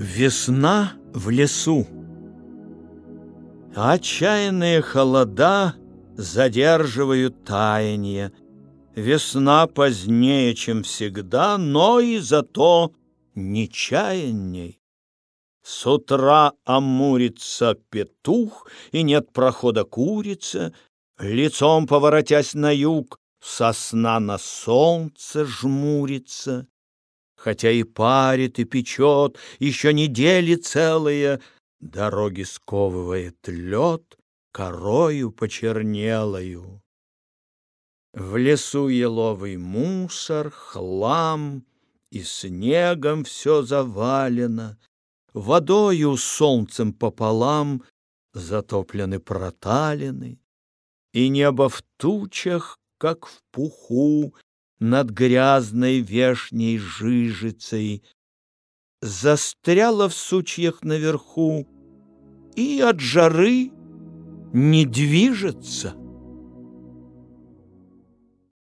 Весна в лесу. Отчаянные холода задерживают таяние. Весна позднее, чем всегда, но и зато нечаянней. С утра амурится петух, и нет прохода курица, лицом поворотясь на юг, сосна на солнце жмурится. Хотя и парит, и печет, еще недели целые, Дороги сковывает лед корою почернелою. В лесу еловый мусор, хлам, И снегом все завалено, Водою солнцем пополам Затоплены проталины, И небо в тучах, как в пуху, над грязной вешней жижицей, застряла в сучьях наверху и от жары не движется.